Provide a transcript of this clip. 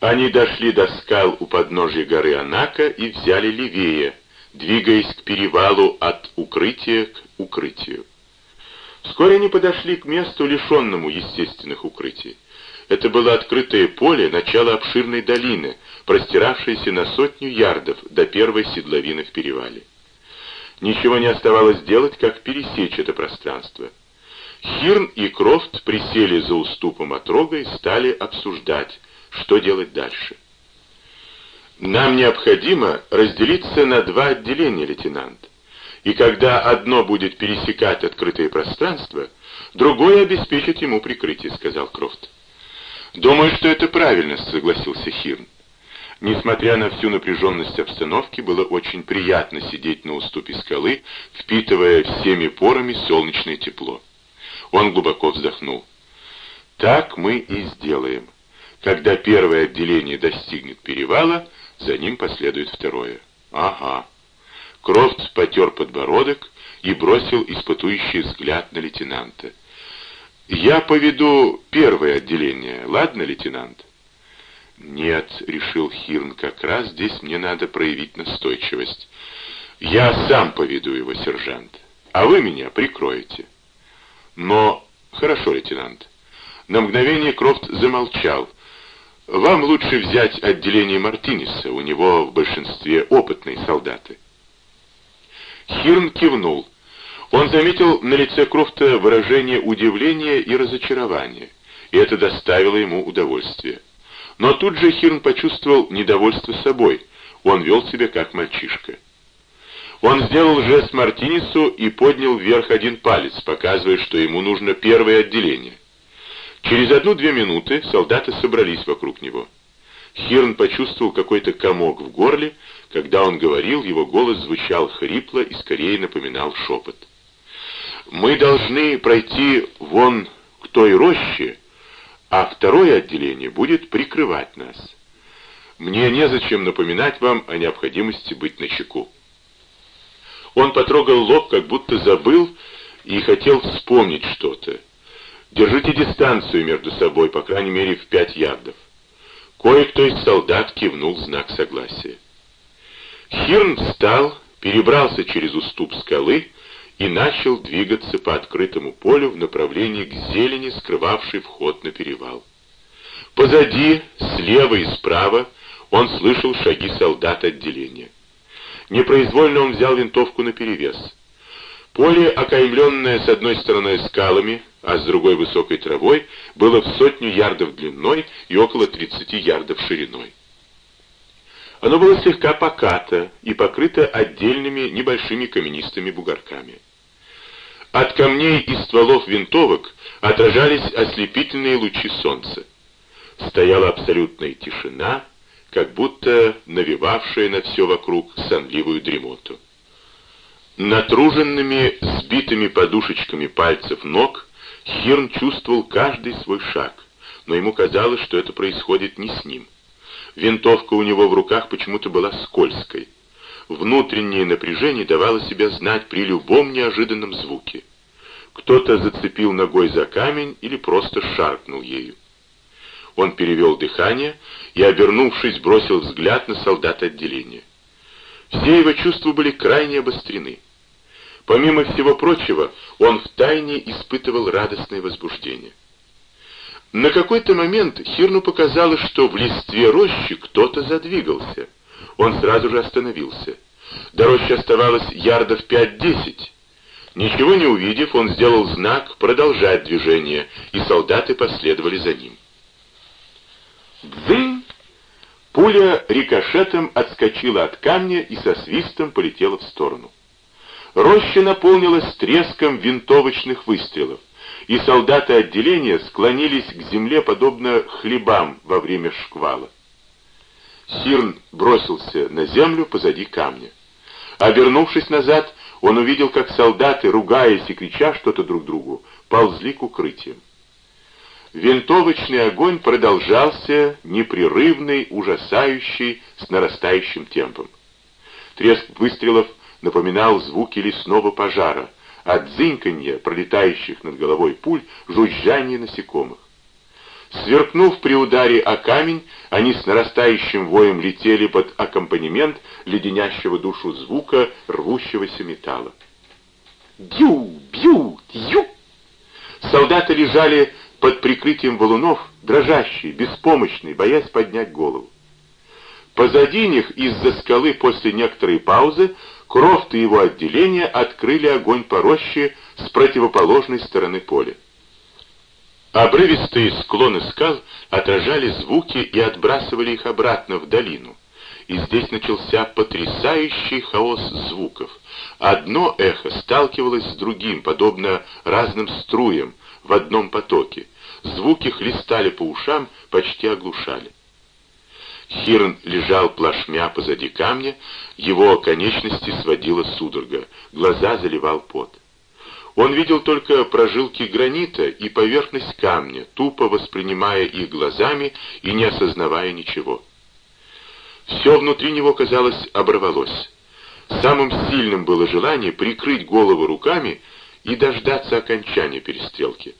Они дошли до скал у подножья горы Анака и взяли левее, двигаясь к перевалу от укрытия к укрытию. Вскоре они подошли к месту, лишенному естественных укрытий. Это было открытое поле, начало обширной долины, простиравшейся на сотню ярдов до первой седловины в перевале. Ничего не оставалось делать, как пересечь это пространство. Хирн и Крофт присели за уступом от рога и стали обсуждать, что делать дальше. «Нам необходимо разделиться на два отделения, лейтенант. И когда одно будет пересекать открытое пространство, другое обеспечит ему прикрытие», — сказал Крофт. «Думаю, что это правильно», — согласился Хирн. Несмотря на всю напряженность обстановки, было очень приятно сидеть на уступе скалы, впитывая всеми порами солнечное тепло. Он глубоко вздохнул. «Так мы и сделаем. Когда первое отделение достигнет перевала, за ним последует второе». «Ага». Крофт потер подбородок и бросил испытующий взгляд на лейтенанта. «Я поведу первое отделение, ладно, лейтенант?» «Нет», — решил Хирн, — «как раз здесь мне надо проявить настойчивость. Я сам поведу его, сержант, а вы меня прикроете». «Но...» «Хорошо, лейтенант». На мгновение Крофт замолчал. «Вам лучше взять отделение Мартинеса, у него в большинстве опытные солдаты». Хирн кивнул. Он заметил на лице Крофта выражение удивления и разочарования, и это доставило ему удовольствие. Но тут же Хирн почувствовал недовольство собой. Он вел себя как мальчишка. Он сделал жест Мартинесу и поднял вверх один палец, показывая, что ему нужно первое отделение. Через одну-две минуты солдаты собрались вокруг него. Хирн почувствовал какой-то комок в горле. Когда он говорил, его голос звучал хрипло и скорее напоминал шепот. «Мы должны пройти вон к той роще, а второе отделение будет прикрывать нас. Мне незачем напоминать вам о необходимости быть начеку. Он потрогал лоб, как будто забыл и хотел вспомнить что-то. Держите дистанцию между собой, по крайней мере, в пять ярдов. Кое-кто из солдат кивнул знак согласия. Хирн встал, перебрался через уступ скалы и начал двигаться по открытому полю в направлении к зелени, скрывавшей вход на перевал. Позади, слева и справа он слышал шаги солдат отделения. Непроизвольно он взял винтовку наперевес. Поле, окаймленное с одной стороны скалами, а с другой высокой травой, было в сотню ярдов длиной и около 30 ярдов шириной. Оно было слегка покато и покрыто отдельными небольшими каменистыми бугорками. От камней и стволов винтовок отражались ослепительные лучи солнца. Стояла абсолютная тишина, как будто навевавшая на все вокруг сонливую дремоту. Натруженными, сбитыми подушечками пальцев ног Хирн чувствовал каждый свой шаг, но ему казалось, что это происходит не с ним. Винтовка у него в руках почему-то была скользкой. Внутреннее напряжение давало себя знать при любом неожиданном звуке. Кто-то зацепил ногой за камень или просто шаркнул ею. Он перевел дыхание и, обернувшись, бросил взгляд на солдат отделения. Все его чувства были крайне обострены. Помимо всего прочего, он втайне испытывал радостное возбуждение. На какой-то момент Хирну показалось, что в листве рощи кто-то задвигался. Он сразу же остановился. До рощи оставалось ярдов пять-десять. Ничего не увидев, он сделал знак продолжать движение, и солдаты последовали за ним. Дзынь! Пуля рикошетом отскочила от камня и со свистом полетела в сторону. Роща наполнилась треском винтовочных выстрелов и солдаты отделения склонились к земле, подобно хлебам во время шквала. Сирн бросился на землю позади камня. Обернувшись назад, он увидел, как солдаты, ругаясь и крича что-то друг другу, ползли к укрытиям. Винтовочный огонь продолжался, непрерывный, ужасающий, с нарастающим темпом. Треск выстрелов напоминал звуки лесного пожара — от дзыньканья, пролетающих над головой пуль, жужжание насекомых. Сверкнув при ударе о камень, они с нарастающим воем летели под аккомпанемент леденящего душу звука рвущегося металла. Бью, бью, ю! Солдаты лежали под прикрытием валунов, дрожащие, беспомощные, боясь поднять голову. Позади них из-за скалы после некоторой паузы Крофт и его отделение открыли огонь по роще с противоположной стороны поля. Обрывистые склоны скал отражали звуки и отбрасывали их обратно в долину. И здесь начался потрясающий хаос звуков. Одно эхо сталкивалось с другим, подобно разным струям, в одном потоке. Звуки хлестали по ушам, почти оглушали. Хирн лежал плашмя позади камня, его конечности сводила судорога, глаза заливал пот. Он видел только прожилки гранита и поверхность камня, тупо воспринимая их глазами и не осознавая ничего. Все внутри него, казалось, оборвалось. Самым сильным было желание прикрыть голову руками и дождаться окончания перестрелки.